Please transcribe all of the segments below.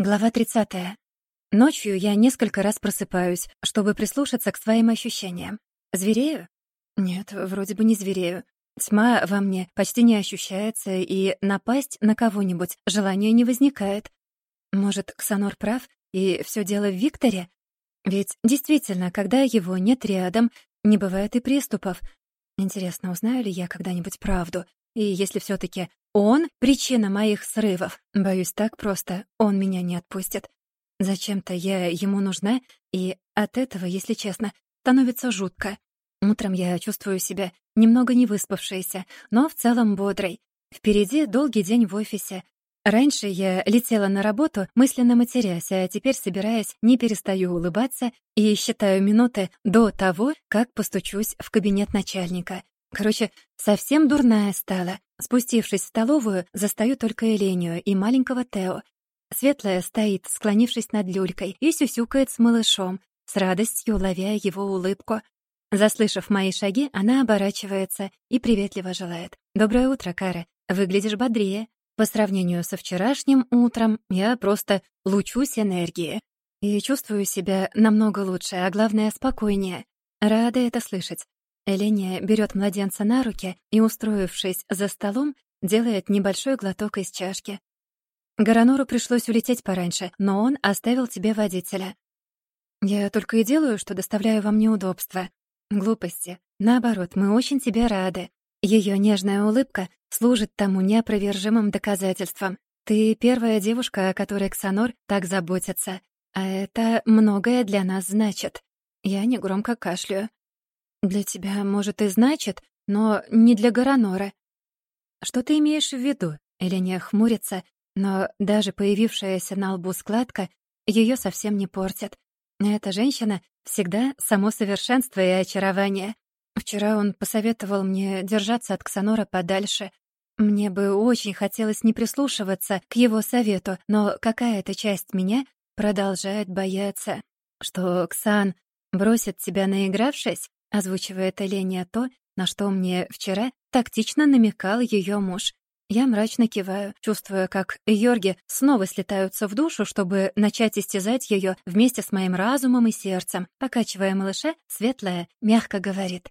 Глава 30. Ночью я несколько раз просыпаюсь, чтобы прислушаться к своим ощущениям. Зверею? Нет, вроде бы не зверею. Тьма во мне почти не ощущается, и напасть на кого-нибудь желания не возникает. Может, Ксанор прав, и все дело в Викторе? Ведь действительно, когда его нет рядом, не бывает и приступов. Интересно, узнаю ли я когда-нибудь правду? И если все таки он — причина моих срывов. Боюсь, так просто он меня не отпустит. Зачем-то я ему нужна, и от этого, если честно, становится жутко. Утром я чувствую себя немного невыспавшейся, но в целом бодрой. Впереди долгий день в офисе. Раньше я летела на работу, мысленно матерясь, а теперь, собираясь, не перестаю улыбаться и считаю минуты до того, как постучусь в кабинет начальника. Короче, совсем дурная стала. Спустившись в столовую, застаю только Элению и маленького Тео. Светлая стоит, склонившись над люлькой, и сюсюкает с малышом, с радостью ловя его улыбку. Заслышав мои шаги, она оборачивается и приветливо желает. «Доброе утро, Кара. Выглядишь бодрее. По сравнению со вчерашним утром я просто лучусь энергией. И чувствую себя намного лучше, а главное, спокойнее. Рада это слышать. Эления берет младенца на руки и, устроившись за столом, делает небольшой глоток из чашки. Гаранору пришлось улететь пораньше, но он оставил тебе водителя. Я только и делаю, что доставляю вам неудобства. Глупости. Наоборот, мы очень тебе рады. Ее нежная улыбка служит тому неопровержимым доказательством. Ты первая девушка, о которой Ксанор так заботится, а это многое для нас значит. Я негромко кашляю. Для тебя, может, и значит, но не для Гаранора. Что ты имеешь в виду? Эленя хмурится, но даже появившаяся на лбу складка ее совсем не портит. Эта женщина всегда само совершенство и очарование. Вчера он посоветовал мне держаться от Ксанора подальше. Мне бы очень хотелось не прислушиваться к его совету, но какая-то часть меня продолжает бояться, что Ксан бросит тебя наигравшись, Озвучивает Эленя то, на что мне вчера тактично намекал ее муж. Я мрачно киваю, чувствуя, как Йорги снова слетаются в душу, чтобы начать истязать ее вместе с моим разумом и сердцем. Покачивая малыша, светлая мягко говорит.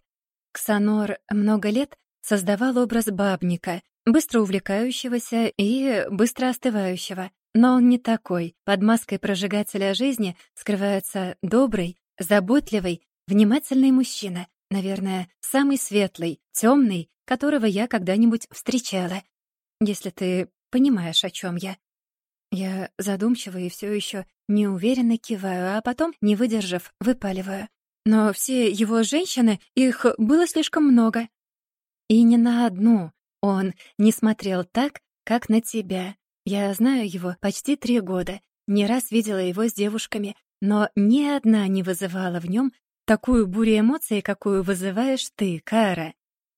Ксанор много лет создавал образ бабника, быстро увлекающегося и быстро остывающего. Но он не такой. Под маской прожигателя жизни скрывается добрый, заботливый Внимательный мужчина, наверное, самый светлый, темный, которого я когда-нибудь встречала. Если ты понимаешь, о чем я. Я задумчиво и все еще неуверенно киваю, а потом, не выдержав, выпаливаю. Но все его женщины, их было слишком много. И не на одну он не смотрел так, как на тебя. Я знаю его почти три года, не раз видела его с девушками, но ни одна не вызывала в нем такую бурю эмоций, какую вызываешь ты, Кара.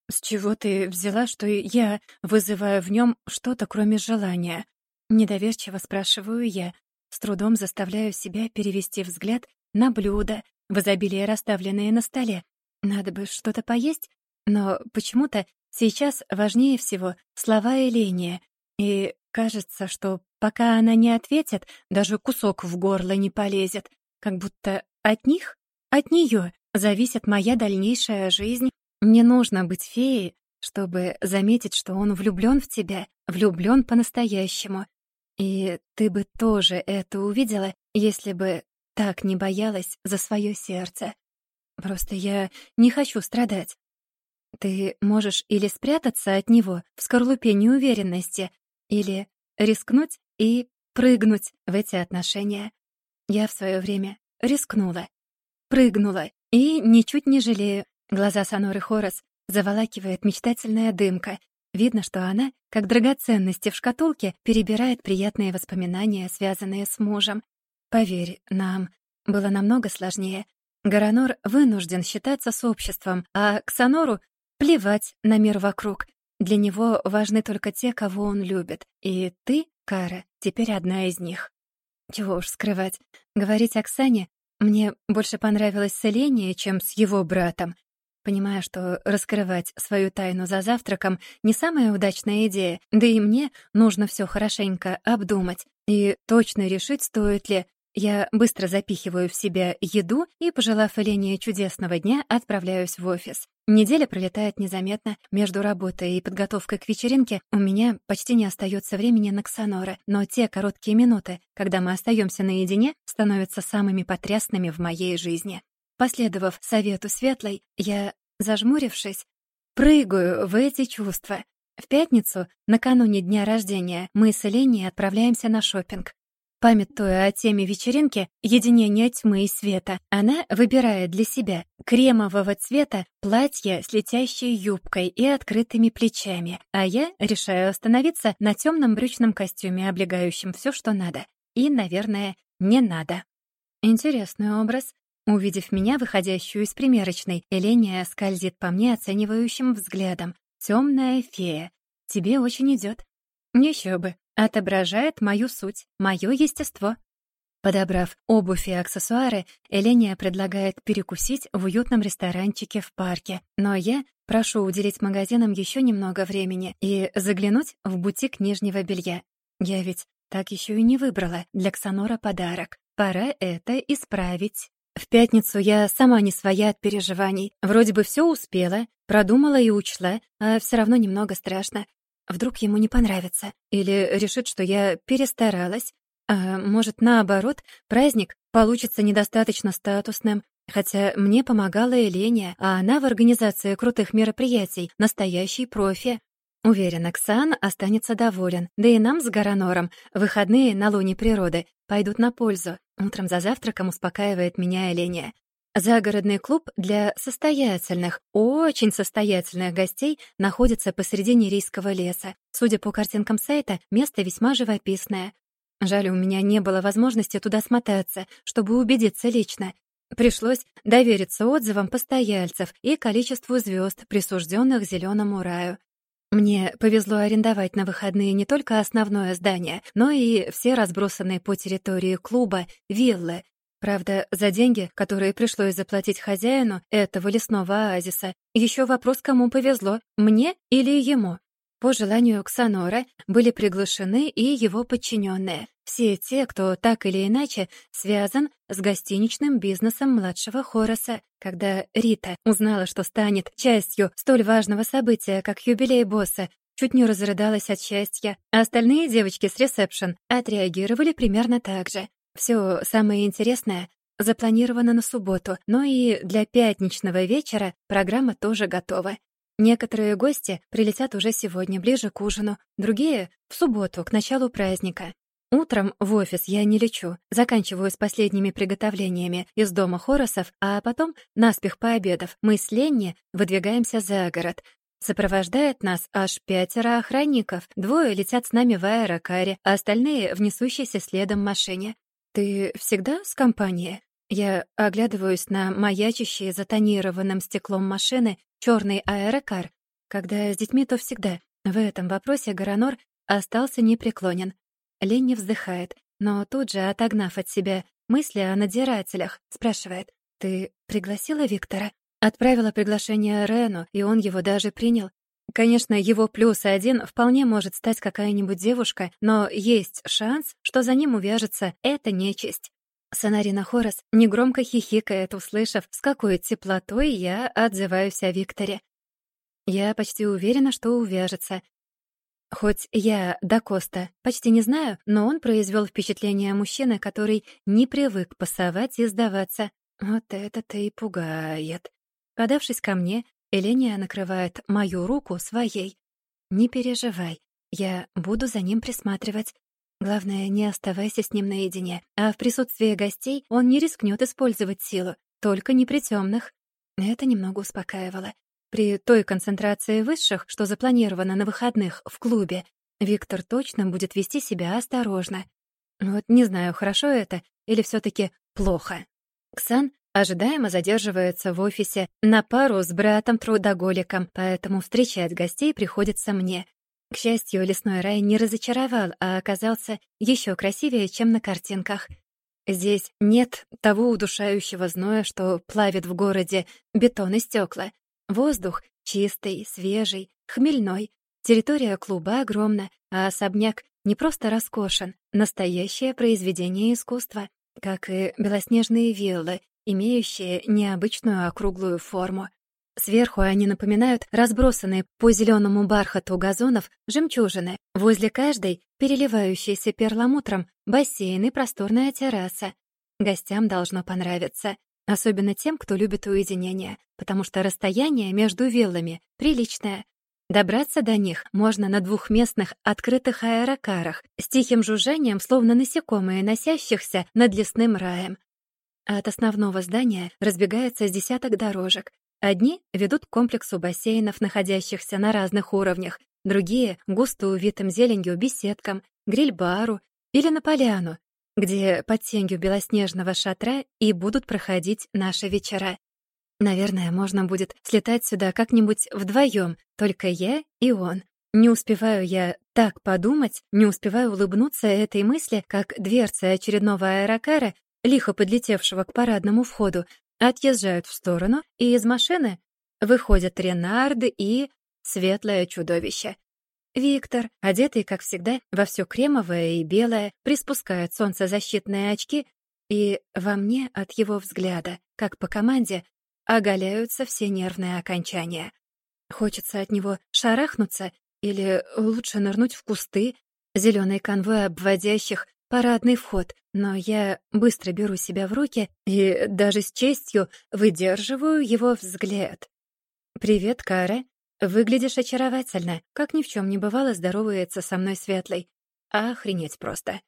С чего ты взяла, что я вызываю в нем что-то, кроме желания? Недоверчиво спрашиваю я, с трудом заставляю себя перевести взгляд на блюда, в изобилии расставленные на столе. Надо бы что-то поесть, но почему-то сейчас важнее всего слова Эления, и кажется, что пока она не ответит, даже кусок в горло не полезет, как будто от них от нее зависит моя дальнейшая жизнь. Не нужно быть феей, чтобы заметить, что он влюблён в тебя, влюблён по-настоящему. И ты бы тоже это увидела, если бы так не боялась за своё сердце. Просто я не хочу страдать. Ты можешь или спрятаться от него в скорлупе неуверенности, или рискнуть и прыгнуть в эти отношения. Я в своё время рискнула прыгнула. И ничуть не жалею. Глаза Соноры Хорос заволакивает мечтательная дымка. Видно, что она, как драгоценности в шкатулке, перебирает приятные воспоминания, связанные с мужем. Поверь, нам было намного сложнее. Гаранор вынужден считаться с обществом, а Ксанору плевать на мир вокруг. Для него важны только те, кого он любит. И ты, Кара, теперь одна из них. Чего уж скрывать. Говорить Оксане мне больше понравилось с Эленей, чем с его братом. Понимаю, что раскрывать свою тайну за завтраком не самая удачная идея, да и мне нужно все хорошенько обдумать и точно решить, стоит ли. Я быстро запихиваю в себя еду и, пожелав Элене чудесного дня, отправляюсь в офис. Неделя пролетает незаметно. Между работой и подготовкой к вечеринке у меня почти не остается времени на Ксанора, но те короткие минуты, когда мы остаемся наедине, становятся самыми потрясными в моей жизни. Последовав совету Светлой, я, зажмурившись, прыгаю в эти чувства. В пятницу, накануне дня рождения, мы с Эленей отправляемся на шопинг. Памятуя о теме вечеринки «Единение тьмы и света», она выбирает для себя кремового цвета платье с летящей юбкой и открытыми плечами, а я решаю остановиться на темном брючном костюме, облегающем все, что надо. И, наверное, не надо. Интересный образ. Увидев меня, выходящую из примерочной, Эления скользит по мне оценивающим взглядом. Темная фея. Тебе очень идет. Еще бы. Отображает мою суть, мое естество. Подобрав обувь и аксессуары, Эления предлагает перекусить в уютном ресторанчике в парке. Но я прошу уделить магазинам еще немного времени и заглянуть в бутик нижнего белья. Я ведь так еще и не выбрала для Ксанора подарок. Пора это исправить. В пятницу я сама не своя от переживаний. Вроде бы все успела, продумала и учла, а все равно немного страшно. Вдруг ему не понравится или решит, что я перестаралась, а может, наоборот, праздник получится недостаточно статусным, хотя мне помогала Эления, а она в организации крутых мероприятий настоящий профи. Уверена, Ксан останется доволен, да и нам с Гаранором выходные на луне природы пойдут на пользу. Утром за завтраком успокаивает меня Эления. Загородный клуб для состоятельных, очень состоятельных гостей находится посреди Нерийского леса. Судя по картинкам сайта, место весьма живописное. Жаль, у меня не было возможности туда смотаться, чтобы убедиться лично. Пришлось довериться отзывам постояльцев и количеству звезд, присужденных зеленому раю. Мне повезло арендовать на выходные не только основное здание, но и все разбросанные по территории клуба виллы, Правда, за деньги, которые пришлось заплатить хозяину этого лесного оазиса, еще вопрос, кому повезло, мне или ему. По желанию Ксанора были приглашены и его подчиненные, все те, кто так или иначе связан с гостиничным бизнесом младшего Хороса. Когда Рита узнала, что станет частью столь важного события, как юбилей босса, чуть не разрыдалась от счастья, а остальные девочки с ресепшн отреагировали примерно так же. Все самое интересное запланировано на субботу, но и для пятничного вечера программа тоже готова. Некоторые гости прилетят уже сегодня, ближе к ужину, другие — в субботу, к началу праздника. Утром в офис я не лечу, заканчиваю с последними приготовлениями из дома Хоросов, а потом, наспех пообедав, мы с Ленни выдвигаемся за город. Сопровождает нас аж пятеро охранников, двое летят с нами в аэрокаре, а остальные — в несущейся следом машине. «Ты всегда с компанией?» Я оглядываюсь на маячащие за тонированным стеклом машины черный аэрокар. Когда с детьми, то всегда. В этом вопросе Гаранор остался непреклонен. Ленни вздыхает, но тут же, отогнав от себя мысли о надзирателях, спрашивает, «Ты пригласила Виктора?» Отправила приглашение Рену, и он его даже принял. Конечно, его плюс один вполне может стать какая-нибудь девушка, но есть шанс, что за ним увяжется эта нечисть. Санарина Хорос негромко хихикает, услышав, с какой теплотой я отзываюсь о Викторе. Я почти уверена, что увяжется. Хоть я до Коста почти не знаю, но он произвел впечатление мужчины, который не привык пасовать и сдаваться. Вот это-то и пугает. Подавшись ко мне, Эления накрывает мою руку своей. «Не переживай, я буду за ним присматривать. Главное, не оставайся с ним наедине, а в присутствии гостей он не рискнет использовать силу, только не при темных. Это немного успокаивало. При той концентрации высших, что запланировано на выходных в клубе, Виктор точно будет вести себя осторожно. Вот не знаю, хорошо это или все таки плохо. Ксан ожидаемо задерживается в офисе на пару с братом-трудоголиком, поэтому встречать гостей приходится мне. К счастью, лесной рай не разочаровал, а оказался еще красивее, чем на картинках. Здесь нет того удушающего зноя, что плавит в городе бетон и стекла. Воздух чистый, свежий, хмельной. Территория клуба огромна, а особняк не просто роскошен, настоящее произведение искусства, как и белоснежные виллы, имеющие необычную округлую форму. Сверху они напоминают разбросанные по зеленому бархату газонов жемчужины. Возле каждой переливающийся перламутром бассейн и просторная терраса. Гостям должно понравиться, особенно тем, кто любит уединение, потому что расстояние между виллами приличное. Добраться до них можно на двухместных открытых аэрокарах с тихим жужжанием, словно насекомые, носящихся над лесным раем. От основного здания разбегается с десяток дорожек. Одни ведут к комплексу бассейнов, находящихся на разных уровнях, другие — густо увитым зеленью беседкам, гриль-бару или на поляну, где под тенью белоснежного шатра и будут проходить наши вечера. Наверное, можно будет слетать сюда как-нибудь вдвоем, только я и он. Не успеваю я так подумать, не успеваю улыбнуться этой мысли, как дверцы очередного аэрокара, лихо подлетевшего к парадному входу, отъезжают в сторону, и из машины выходят Ренарды и светлое чудовище. Виктор, одетый, как всегда, во все кремовое и белое, приспускает солнцезащитные очки, и во мне от его взгляда, как по команде, оголяются все нервные окончания. Хочется от него шарахнуться или лучше нырнуть в кусты, зеленый конвой обводящих парадный вход, но я быстро беру себя в руки и даже с честью выдерживаю его взгляд. «Привет, Кара. Выглядишь очаровательно. Как ни в чем не бывало, здоровается со мной Светлый. Охренеть просто.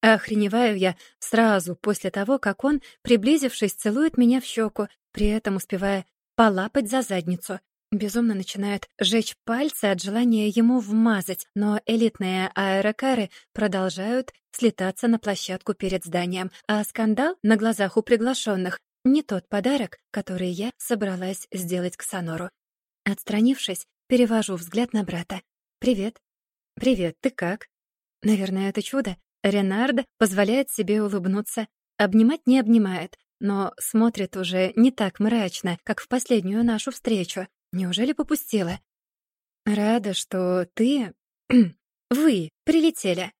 Охреневаю я сразу после того, как он, приблизившись, целует меня в щеку, при этом успевая полапать за задницу. Безумно начинает жечь пальцы от желания ему вмазать, но элитные аэрокары продолжают слетаться на площадку перед зданием, а скандал на глазах у приглашенных не тот подарок, который я собралась сделать к Сонору. Отстранившись, перевожу взгляд на брата. «Привет». «Привет, ты как?» Наверное, это чудо. Ренард позволяет себе улыбнуться. Обнимать не обнимает, но смотрит уже не так мрачно, как в последнюю нашу встречу. Неужели попустила? Рада, что ты... Вы прилетели.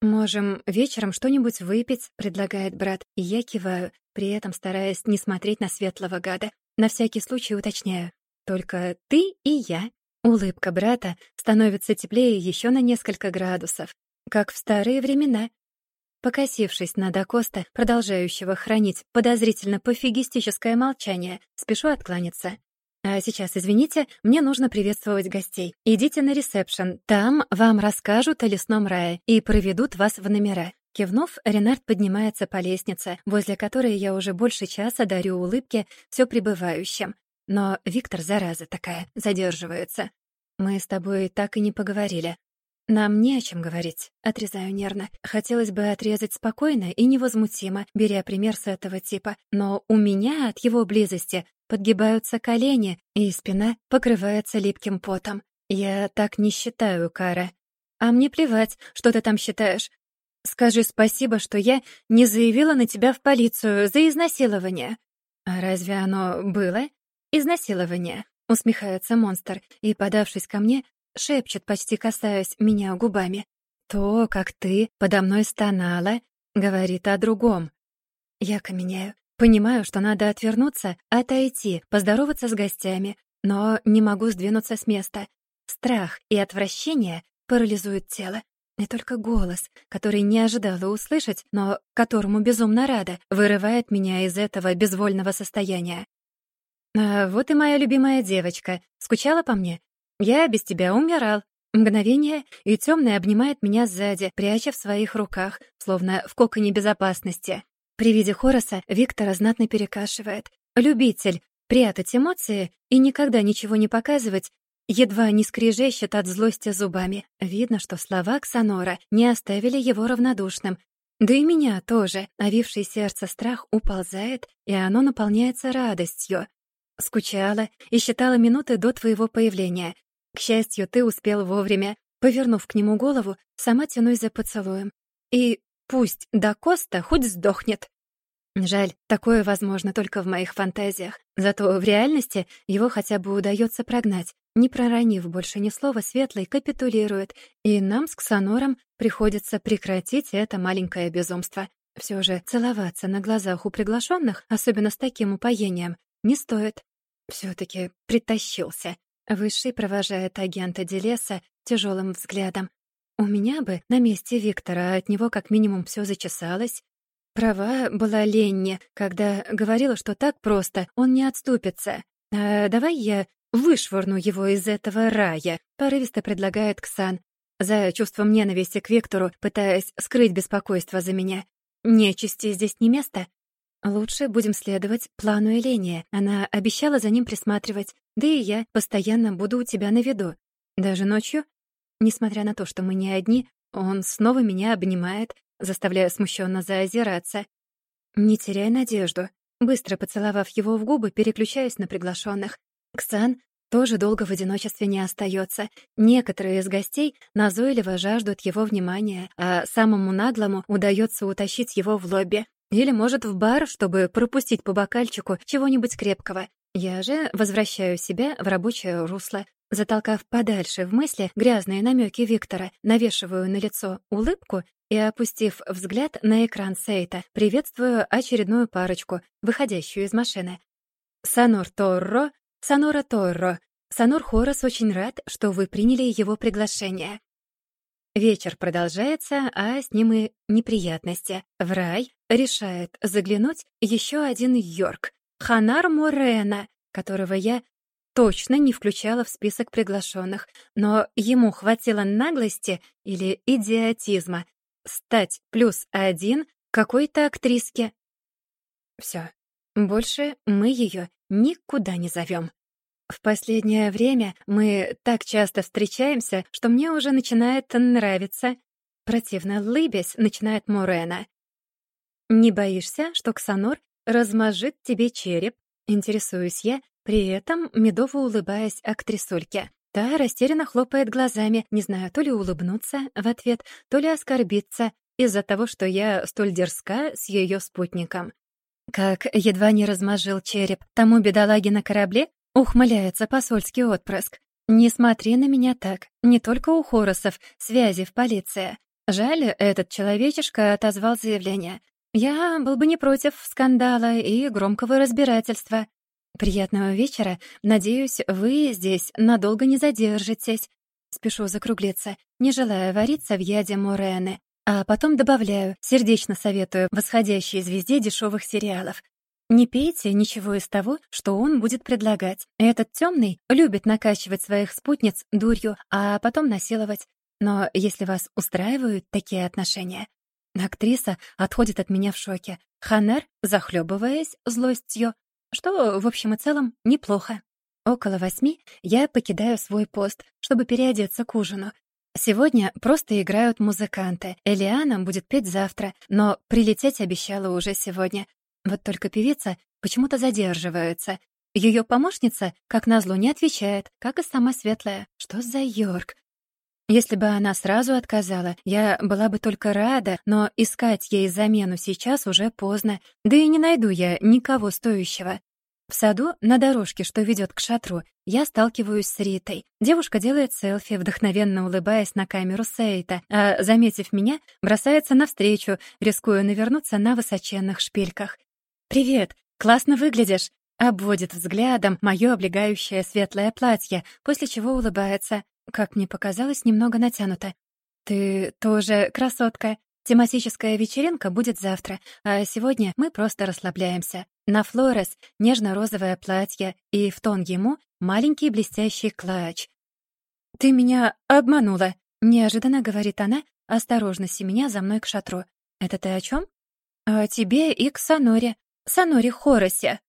Можем вечером что-нибудь выпить, предлагает брат, и я киваю, при этом стараясь не смотреть на светлого гада. На всякий случай уточняю. Только ты и я. Улыбка брата становится теплее еще на несколько градусов, как в старые времена. Покосившись на Дакоста, продолжающего хранить подозрительно пофигистическое молчание, спешу откланяться. А сейчас, извините, мне нужно приветствовать гостей. Идите на ресепшн, там вам расскажут о лесном рае и проведут вас в номера. Кивнув, Ренард поднимается по лестнице, возле которой я уже больше часа дарю улыбки все прибывающим, но Виктор, зараза такая, задерживается. Мы с тобой так и не поговорили. Нам не о чем говорить, отрезаю нервно. Хотелось бы отрезать спокойно и невозмутимо, беря пример с этого типа, но у меня от его близости подгибаются колени, и спина покрывается липким потом. Я так не считаю, Кара. А мне плевать, что ты там считаешь. Скажи спасибо, что я не заявила на тебя в полицию за изнасилование. А разве оно было? «Изнасилование», — усмехается монстр и, подавшись ко мне, шепчет, почти касаясь меня губами. «То, как ты подо мной стонала, говорит о другом». Я каменею. Понимаю, что надо отвернуться, отойти, поздороваться с гостями, но не могу сдвинуться с места. Страх и отвращение парализуют тело. И только голос, который не ожидала услышать, но которому безумно рада, вырывает меня из этого безвольного состояния. А вот и моя любимая девочка. Скучала по мне? Я без тебя умирал. Мгновение, и темный обнимает меня сзади, пряча в своих руках, словно в коконе безопасности. При виде Хороса Виктора знатно перекашивает. Любитель прятать эмоции и никогда ничего не показывать, едва не скрежещет от злости зубами. Видно, что слова Ксанора не оставили его равнодушным. Да и меня тоже. Овивший сердце страх уползает, и оно наполняется радостью. Скучала и считала минуты до твоего появления. К счастью, ты успел вовремя. Повернув к нему голову, сама тянусь за поцелуем. И пусть до Коста хоть сдохнет. Жаль, такое возможно только в моих фантазиях. Зато в реальности его хотя бы удается прогнать. Не проронив больше ни слова, Светлый капитулирует, и нам с Ксанором приходится прекратить это маленькое безумство. Все же целоваться на глазах у приглашенных, особенно с таким упоением, не стоит. все таки притащился. Высший провожает агента Делеса тяжелым взглядом. У меня бы на месте Виктора от него как минимум все зачесалось, Права была Ленни, когда говорила, что так просто он не отступится. А давай я вышвырну его из этого рая, порывисто предлагает Ксан, за чувством ненависти к Виктору, пытаясь скрыть беспокойство за меня. Нечисти здесь не место. Лучше будем следовать плану Элении. Она обещала за ним присматривать. Да и я постоянно буду у тебя на виду. Даже ночью. Несмотря на то, что мы не одни, он снова меня обнимает, заставляя смущенно заозираться. Не теряй надежду. Быстро поцеловав его в губы, переключаюсь на приглашенных. Ксан тоже долго в одиночестве не остается. Некоторые из гостей назойливо жаждут его внимания, а самому наглому удается утащить его в лобби. Или, может, в бар, чтобы пропустить по бокальчику чего-нибудь крепкого. Я же возвращаю себя в рабочее русло. Затолкав подальше в мысли грязные намеки Виктора, навешиваю на лицо улыбку и, опустив взгляд на экран сейта, приветствую очередную парочку, выходящую из машины. «Санор Торро, Санора Торро, Санор Хорос очень рад, что вы приняли его приглашение». Вечер продолжается, а с ним и неприятности. В рай решает заглянуть еще один Йорк, Ханар Морена, которого я точно не включала в список приглашенных, но ему хватило наглости или идиотизма стать плюс один какой-то актриске. Все, больше мы ее никуда не зовем. В последнее время мы так часто встречаемся, что мне уже начинает нравиться. Противно лыбясь, начинает Морена. «Не боишься, что Ксанор размажет тебе череп?» Интересуюсь я, при этом медово улыбаясь актрисульке. Та растерянно хлопает глазами, не знаю, то ли улыбнуться в ответ, то ли оскорбиться из-за того, что я столь дерзка с ее спутником. Как едва не размажил череп тому бедолаге на корабле, ухмыляется посольский отпрыск. «Не смотри на меня так. Не только у Хоросов связи в полиции. Жаль, этот человечишка отозвал заявление. Я был бы не против скандала и громкого разбирательства. «Приятного вечера. Надеюсь, вы здесь надолго не задержитесь». Спешу закруглиться, не желая вариться в яде Морены. А потом добавляю, сердечно советую восходящей звезде дешевых сериалов. Не пейте ничего из того, что он будет предлагать. Этот темный любит накачивать своих спутниц дурью, а потом насиловать. Но если вас устраивают такие отношения... Актриса отходит от меня в шоке. Ханер, захлебываясь злостью, что, в общем и целом, неплохо. Около восьми я покидаю свой пост, чтобы переодеться к ужину. Сегодня просто играют музыканты. Элиана будет петь завтра, но прилететь обещала уже сегодня. Вот только певица почему-то задерживается. Ее помощница, как назло, не отвечает, как и сама Светлая. Что за Йорк? Если бы она сразу отказала, я была бы только рада, но искать ей замену сейчас уже поздно, да и не найду я никого стоящего. В саду, на дорожке, что ведет к шатру, я сталкиваюсь с Ритой. Девушка делает селфи, вдохновенно улыбаясь на камеру Сейта, а, заметив меня, бросается навстречу, рискуя навернуться на высоченных шпильках. «Привет! Классно выглядишь!» Обводит взглядом моё облегающее светлое платье, после чего улыбается как мне показалось, немного натянуто. «Ты тоже красотка. Тематическая вечеринка будет завтра, а сегодня мы просто расслабляемся. На Флорес нежно-розовое платье и в тон ему маленький блестящий клатч. «Ты меня обманула», — неожиданно говорит она, осторожно меня за мной к шатру. «Это ты о чем? «О тебе и к Саноре. Саноре Хоросе».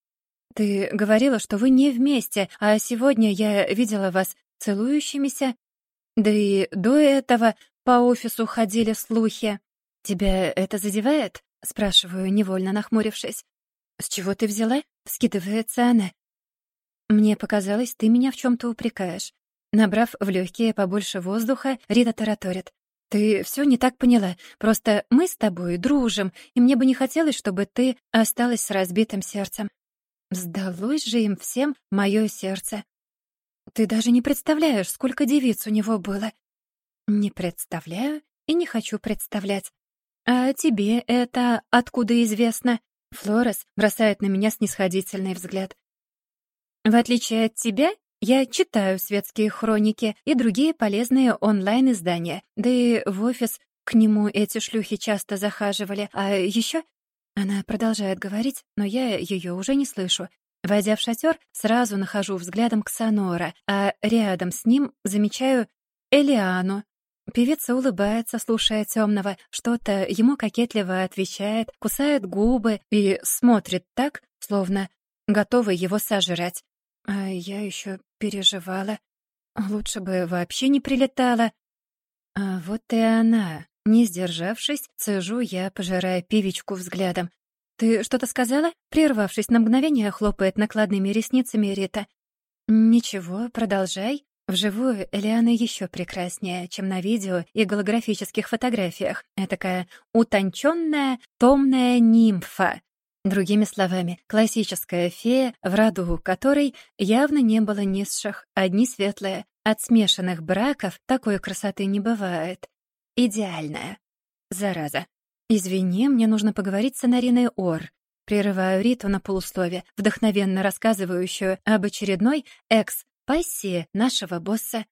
«Ты говорила, что вы не вместе, а сегодня я видела вас целующимися. Да и до этого по офису ходили слухи. «Тебя это задевает?» — спрашиваю, невольно нахмурившись. «С чего ты взяла?» — вскидывается она. «Мне показалось, ты меня в чем то упрекаешь». Набрав в легкие побольше воздуха, Рита тараторит. Ты все не так поняла. Просто мы с тобой дружим, и мне бы не хотелось, чтобы ты осталась с разбитым сердцем. Сдалось же им всем мое сердце. Ты даже не представляешь, сколько девиц у него было. Не представляю и не хочу представлять. А тебе это откуда известно? Флорес бросает на меня снисходительный взгляд. В отличие от тебя, я читаю светские хроники и другие полезные онлайн-издания. Да и в офис к нему эти шлюхи часто захаживали. А еще она продолжает говорить, но я ее уже не слышу. Войдя в шатер, сразу нахожу взглядом Ксанора, а рядом с ним замечаю Элиану. Певица улыбается, слушая темного, что-то ему кокетливо отвечает, кусает губы и смотрит так, словно готова его сожрать. А я еще переживала. Лучше бы вообще не прилетала. А вот и она. Не сдержавшись, цежу я, пожирая певичку взглядом. «Ты что-то сказала?» Прервавшись на мгновение, хлопает накладными ресницами Рита. «Ничего, продолжай». Вживую Элиана еще прекраснее, чем на видео и голографических фотографиях. Этакая утонченная, томная нимфа. Другими словами, классическая фея, в роду которой явно не было низших, одни светлые. От смешанных браков такой красоты не бывает. Идеальная. Зараза. Извини, мне нужно поговорить с Анариной Ор. Прерываю Риту на полуслове, вдохновенно рассказывающую об очередной экс-пассии нашего босса.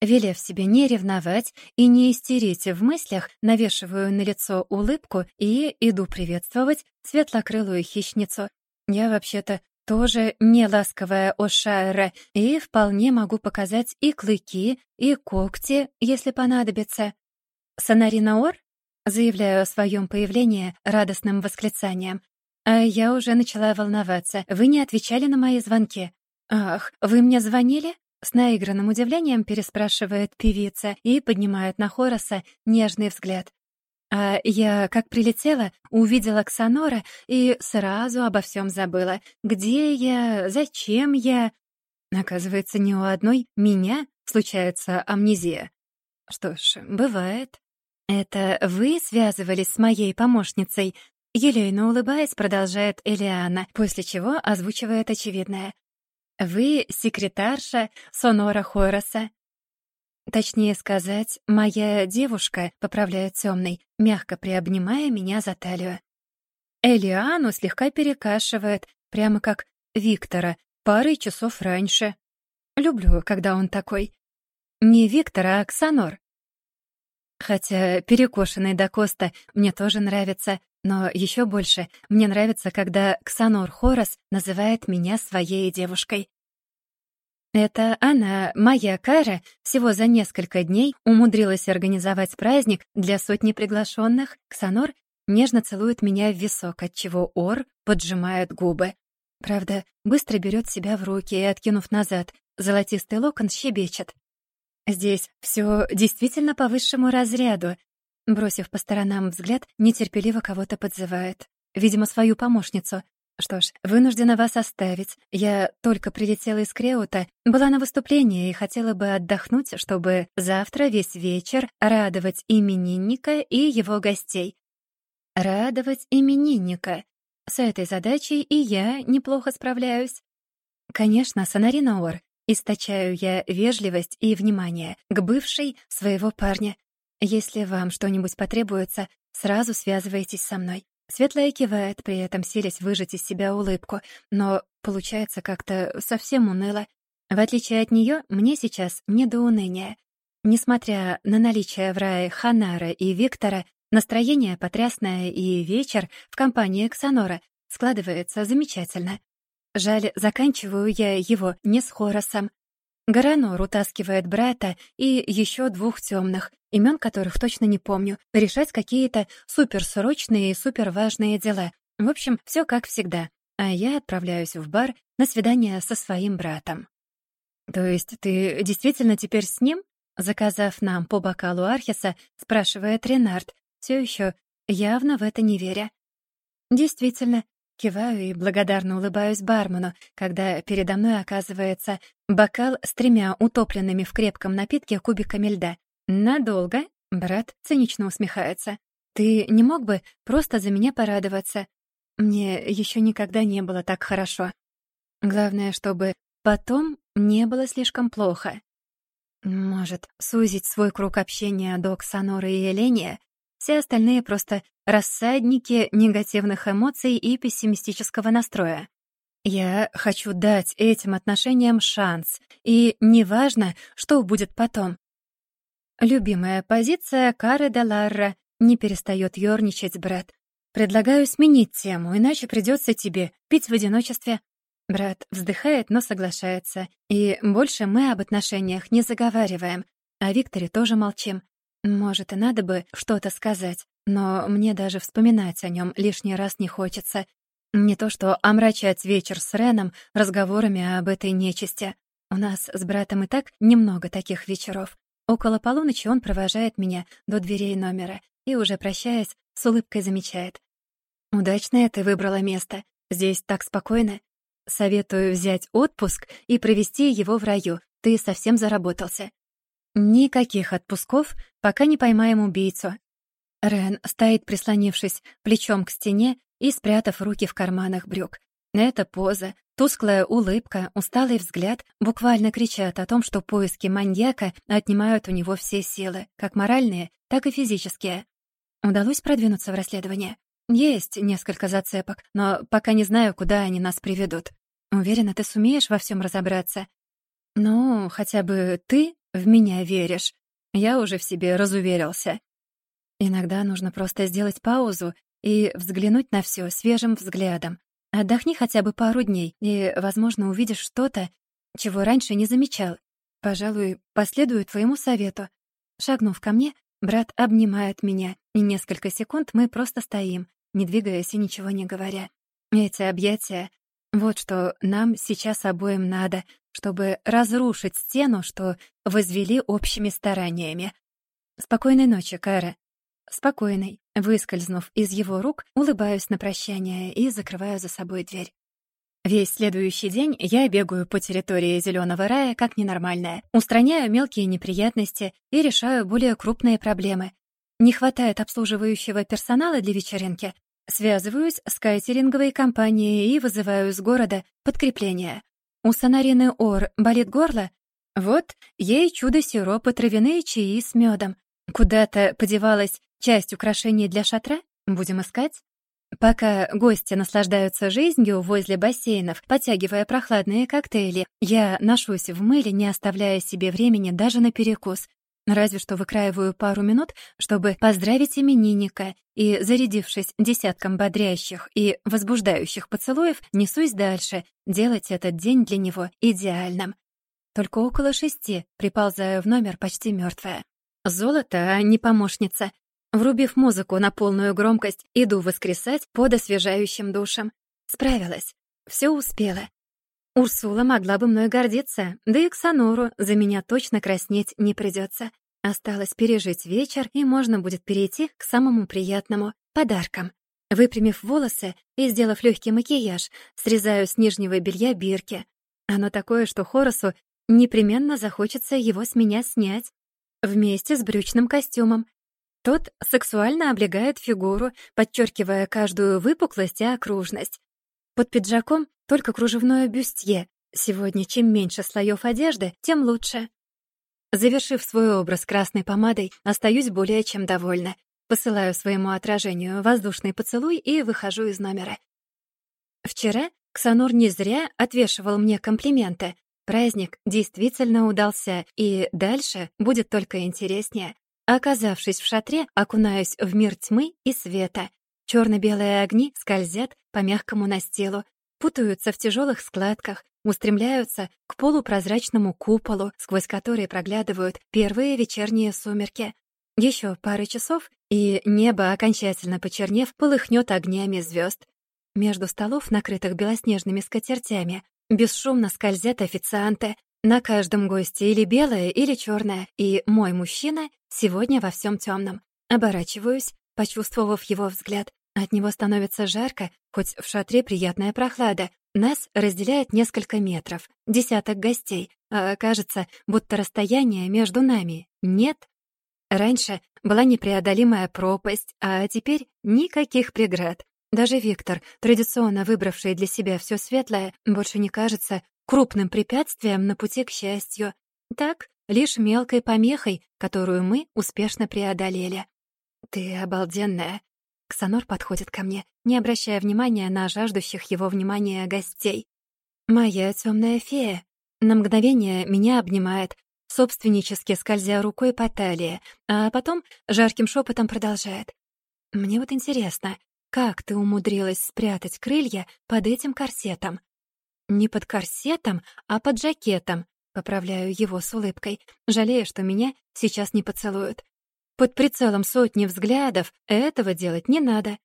Велев себе не ревновать и не истерить в мыслях, навешиваю на лицо улыбку и иду приветствовать светлокрылую хищницу. Я вообще-то тоже не ласковая Ошайра и вполне могу показать и клыки, и когти, если понадобится. Санарина Заявляю о своем появлении радостным восклицанием. А я уже начала волноваться. Вы не отвечали на мои звонки. «Ах, вы мне звонили?» С наигранным удивлением переспрашивает певица и поднимает на Хороса нежный взгляд. А я, как прилетела, увидела Ксанора и сразу обо всем забыла. Где я? Зачем я? Оказывается, не у одной меня случается амнезия. Что ж, бывает. Это вы связывались с моей помощницей? Елейно улыбаясь, продолжает Элиана, после чего озвучивает очевидное. Вы секретарша Сонора Хороса. Точнее сказать, моя девушка, поправляет темный, мягко приобнимая меня за талию. Элиану слегка перекашивает, прямо как Виктора, парой часов раньше. Люблю, когда он такой. Не Виктор, а Оксанор. Хотя перекошенный до Коста мне тоже нравится, но еще больше мне нравится, когда Ксанор Хорос называет меня своей девушкой. Это она, моя Кара, всего за несколько дней умудрилась организовать праздник для сотни приглашенных. Ксанор нежно целует меня в висок, отчего Ор поджимает губы. Правда, быстро берет себя в руки и, откинув назад, золотистый локон щебечет. Здесь все действительно по высшему разряду. Бросив по сторонам взгляд, нетерпеливо кого-то подзывает. Видимо, свою помощницу. Что ж, вынуждена вас оставить. Я только прилетела из Креута, была на выступлении и хотела бы отдохнуть, чтобы завтра весь вечер радовать именинника и его гостей. Радовать именинника. С этой задачей и я неплохо справляюсь. Конечно, Сонарина Ор, Источаю я вежливость и внимание к бывшей своего парня. Если вам что-нибудь потребуется, сразу связывайтесь со мной. Светлая кивает, при этом силясь выжать из себя улыбку, но получается как-то совсем уныло. В отличие от нее, мне сейчас не до уныния. Несмотря на наличие в рае Ханара и Виктора, настроение потрясное и вечер в компании Ксанора складывается замечательно. Жаль, заканчиваю я его не с Хоросом. Гаранор утаскивает брата и еще двух темных, имен которых точно не помню, решать какие-то суперсрочные и суперважные дела. В общем, все как всегда. А я отправляюсь в бар на свидание со своим братом. «То есть ты действительно теперь с ним?» Заказав нам по бокалу Архиса, спрашивает Ренард, все еще явно в это не веря. «Действительно, Киваю и благодарно улыбаюсь бармену, когда передо мной оказывается бокал с тремя утопленными в крепком напитке кубиками льда. Надолго? Брат цинично усмехается. «Ты не мог бы просто за меня порадоваться? Мне еще никогда не было так хорошо. Главное, чтобы потом не было слишком плохо. Может, сузить свой круг общения до Ксаноры и Елене? Все остальные просто рассадники негативных эмоций и пессимистического настроя. Я хочу дать этим отношениям шанс, и неважно, что будет потом. Любимая позиция Кары де Ларра не перестает ёрничать брат. Предлагаю сменить тему, иначе придется тебе пить в одиночестве. Брат вздыхает, но соглашается. И больше мы об отношениях не заговариваем. О Викторе тоже молчим. Может, и надо бы что-то сказать, но мне даже вспоминать о нем лишний раз не хочется. Не то что омрачать вечер с Реном разговорами об этой нечисти. У нас с братом и так немного таких вечеров. Около полуночи он провожает меня до дверей номера и, уже прощаясь, с улыбкой замечает. «Удачное ты выбрала место. Здесь так спокойно. Советую взять отпуск и провести его в раю. Ты совсем заработался». «Никаких отпусков, пока не поймаем убийцу». Рен стоит, прислонившись плечом к стене и спрятав руки в карманах брюк. Эта поза, тусклая улыбка, усталый взгляд буквально кричат о том, что поиски маньяка отнимают у него все силы, как моральные, так и физические. Удалось продвинуться в расследовании? Есть несколько зацепок, но пока не знаю, куда они нас приведут. Уверена, ты сумеешь во всем разобраться? Ну, хотя бы ты в меня веришь. Я уже в себе разуверился. Иногда нужно просто сделать паузу и взглянуть на все свежим взглядом. Отдохни хотя бы пару дней, и, возможно, увидишь что-то, чего раньше не замечал. Пожалуй, последую твоему совету. Шагнув ко мне, Брат обнимает меня, и несколько секунд мы просто стоим, не двигаясь и ничего не говоря. Эти объятия — вот что нам сейчас обоим надо, чтобы разрушить стену, что возвели общими стараниями. Спокойной ночи, Кара. Спокойной. Выскользнув из его рук, улыбаюсь на прощание и закрываю за собой дверь. Весь следующий день я бегаю по территории Зеленого рая как ненормальная, устраняю мелкие неприятности и решаю более крупные проблемы. Не хватает обслуживающего персонала для вечеринки. Связываюсь с кайтеринговой компанией и вызываю из города подкрепление. У Санарины Ор болит горло? Вот, ей чудо-сироп и травяные чаи с медом. Куда-то подевалась часть украшений для шатра? Будем искать? Пока гости наслаждаются жизнью возле бассейнов, подтягивая прохладные коктейли, я ношусь в мыле, не оставляя себе времени даже на перекус. Разве что выкраиваю пару минут, чтобы поздравить именинника, и, зарядившись десятком бодрящих и возбуждающих поцелуев, несусь дальше, делать этот день для него идеальным. Только около шести приползаю в номер почти мертвая. Золото, а не помощница. Врубив музыку на полную громкость, иду воскресать под освежающим душем. Справилась. Все успела. Урсула могла бы мной гордиться, да и к за меня точно краснеть не придется. Осталось пережить вечер, и можно будет перейти к самому приятному — подаркам. Выпрямив волосы и сделав легкий макияж, срезаю с нижнего белья бирки. Оно такое, что Хоросу непременно захочется его с меня снять. Вместе с брючным костюмом, тот сексуально облегает фигуру, подчеркивая каждую выпуклость и окружность. Под пиджаком только кружевное бюстье. Сегодня чем меньше слоев одежды, тем лучше. Завершив свой образ красной помадой, остаюсь более чем довольна. Посылаю своему отражению воздушный поцелуй и выхожу из номера. Вчера Ксанур не зря отвешивал мне комплименты. Праздник действительно удался, и дальше будет только интереснее. Оказавшись в шатре, окунаюсь в мир тьмы и света. Черно-белые огни скользят по мягкому настилу, путаются в тяжелых складках, устремляются к полупрозрачному куполу, сквозь который проглядывают первые вечерние сумерки. Еще пары часов, и небо, окончательно почернев, полыхнет огнями звезд. Между столов, накрытых белоснежными скатертями, бесшумно скользят официанты. На каждом госте или белое, или черное, и мой мужчина Сегодня во всем темном. Оборачиваюсь, почувствовав его взгляд. От него становится жарко, хоть в шатре приятная прохлада. Нас разделяет несколько метров, десяток гостей, а кажется, будто расстояние между нами нет. Раньше была непреодолимая пропасть, а теперь никаких преград. Даже Виктор, традиционно выбравший для себя все светлое, больше не кажется крупным препятствием на пути к счастью. Так, лишь мелкой помехой, которую мы успешно преодолели. «Ты обалденная!» Ксанор подходит ко мне, не обращая внимания на жаждущих его внимания гостей. «Моя темная фея!» На мгновение меня обнимает, собственнически скользя рукой по талии, а потом жарким шепотом продолжает. «Мне вот интересно, как ты умудрилась спрятать крылья под этим корсетом?» «Не под корсетом, а под жакетом», — поправляю его с улыбкой, жалея, что меня сейчас не поцелуют. Под прицелом сотни взглядов этого делать не надо.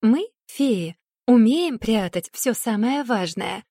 Мы, феи, умеем прятать все самое важное.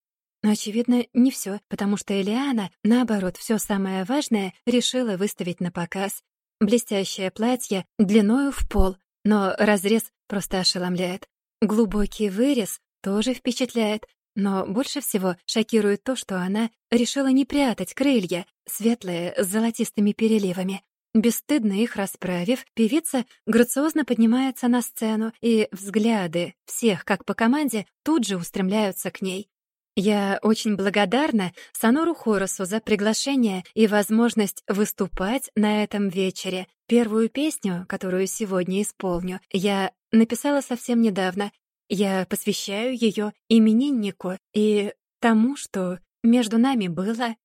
Но, очевидно, не все, потому что Элиана, наоборот, все самое важное решила выставить на показ. Блестящее платье длиною в пол, но разрез просто ошеломляет. Глубокий вырез тоже впечатляет, но больше всего шокирует то, что она решила не прятать крылья, светлые с золотистыми переливами. Бесстыдно их расправив, певица грациозно поднимается на сцену, и взгляды всех, как по команде, тут же устремляются к ней. Я очень благодарна Сонору Хоросу за приглашение и возможность выступать на этом вечере. Первую песню, которую сегодня исполню, я написала совсем недавно. Я посвящаю ее имениннику и тому, что между нами было,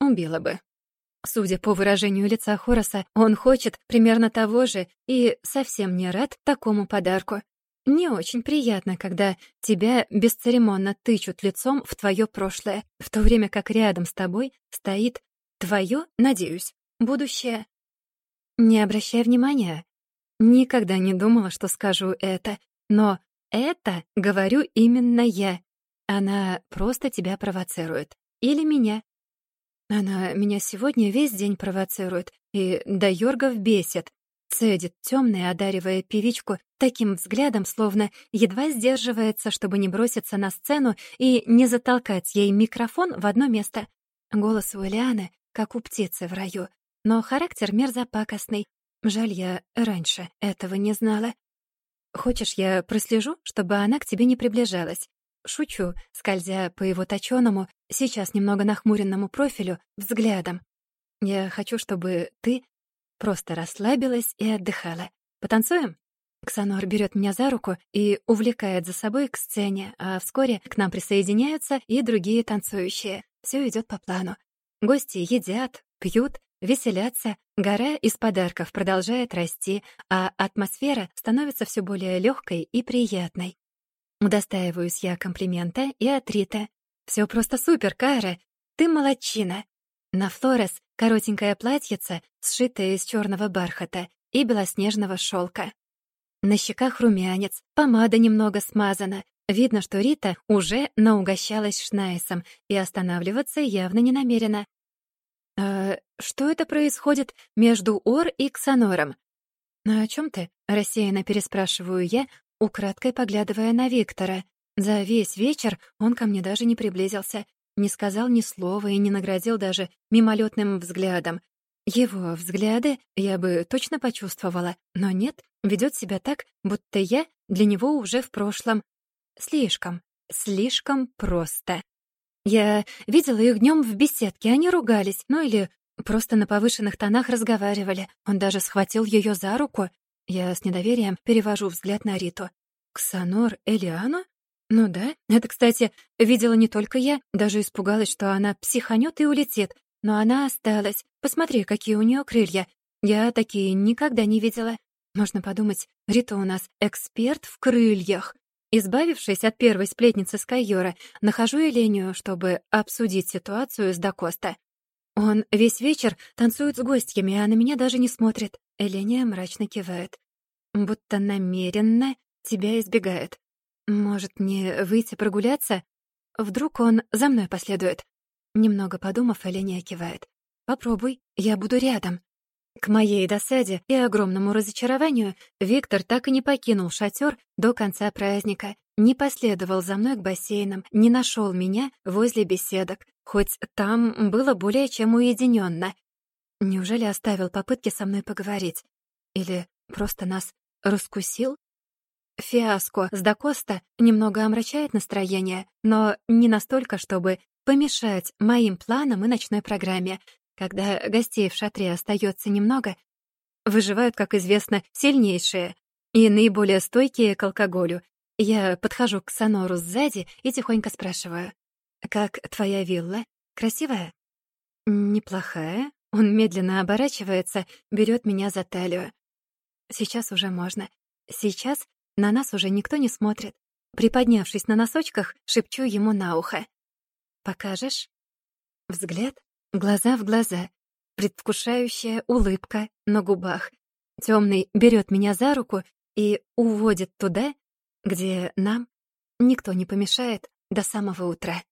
убила бы. Судя по выражению лица Хороса, он хочет примерно того же и совсем не рад такому подарку. Не очень приятно, когда тебя бесцеремонно тычут лицом в твое прошлое, в то время как рядом с тобой стоит твое, надеюсь, будущее. Не обращай внимания. Никогда не думала, что скажу это, но это говорю именно я. Она просто тебя провоцирует. Или меня. Она меня сегодня весь день провоцирует и до Йоргов бесит. Цедит темный, одаривая певичку таким взглядом, словно едва сдерживается, чтобы не броситься на сцену и не затолкать ей микрофон в одно место. Голос у Элианы, как у птицы в раю, но характер мерзопакостный. Жаль, я раньше этого не знала. Хочешь, я прослежу, чтобы она к тебе не приближалась? Шучу, скользя по его точёному, сейчас немного нахмуренному профилю, взглядом. Я хочу, чтобы ты просто расслабилась и отдыхала. Потанцуем? Ксанор берет меня за руку и увлекает за собой к сцене, а вскоре к нам присоединяются и другие танцующие. Все идет по плану. Гости едят, пьют, веселятся, гора из подарков продолжает расти, а атмосфера становится все более легкой и приятной. Удостаиваюсь я комплимента и от Риты. «Всё просто супер, Кайра! Ты молодчина!» На Флорес коротенькое платьице, сшитое из чёрного бархата и белоснежного шёлка. На щеках румянец, помада немного смазана. Видно, что Рита уже наугощалась шнайсом и останавливаться явно не намерена. «А что это происходит между Ор и Ксанором?» «О чём ты?» — рассеянно переспрашиваю я, украдкой поглядывая на Виктора. За весь вечер он ко мне даже не приблизился, не сказал ни слова и не наградил даже мимолетным взглядом. Его взгляды я бы точно почувствовала, но нет, ведет себя так, будто я для него уже в прошлом. Слишком, слишком просто. Я видела их днем в беседке, они ругались, ну или просто на повышенных тонах разговаривали. Он даже схватил ее за руку, я с недоверием перевожу взгляд на Риту. «Ксанор Элиану? Ну да. Это, кстати, видела не только я, даже испугалась, что она психанет и улетит. Но она осталась. Посмотри, какие у нее крылья. Я такие никогда не видела. Можно подумать, Рита у нас эксперт в крыльях. Избавившись от первой сплетницы Скайора, нахожу Элению, чтобы обсудить ситуацию с Дакоста. Он весь вечер танцует с гостями, а на меня даже не смотрит. Эления мрачно кивает. Будто намеренно тебя избегает. Может, не выйти прогуляться? Вдруг он за мной последует? Немного подумав, Эления кивает. Попробуй, я буду рядом. К моей досаде и огромному разочарованию Виктор так и не покинул шатер до конца праздника, не последовал за мной к бассейнам, не нашел меня возле беседок, хоть там было более чем уединенно. Неужели оставил попытки со мной поговорить? Или просто нас раскусил? Фиаско с Дакоста немного омрачает настроение, но не настолько, чтобы помешать моим планам и ночной программе. Когда гостей в шатре остается немного, выживают, как известно, сильнейшие и наиболее стойкие к алкоголю. Я подхожу к Сонору сзади и тихонько спрашиваю. «Как твоя вилла? Красивая?» «Неплохая». Он медленно оборачивается, берет меня за талию. «Сейчас уже можно. Сейчас на нас уже никто не смотрит. Приподнявшись на носочках, шепчу ему на ухо. «Покажешь?» Взгляд, глаза в глаза, предвкушающая улыбка на губах. Темный берет меня за руку и уводит туда, где нам никто не помешает до самого утра.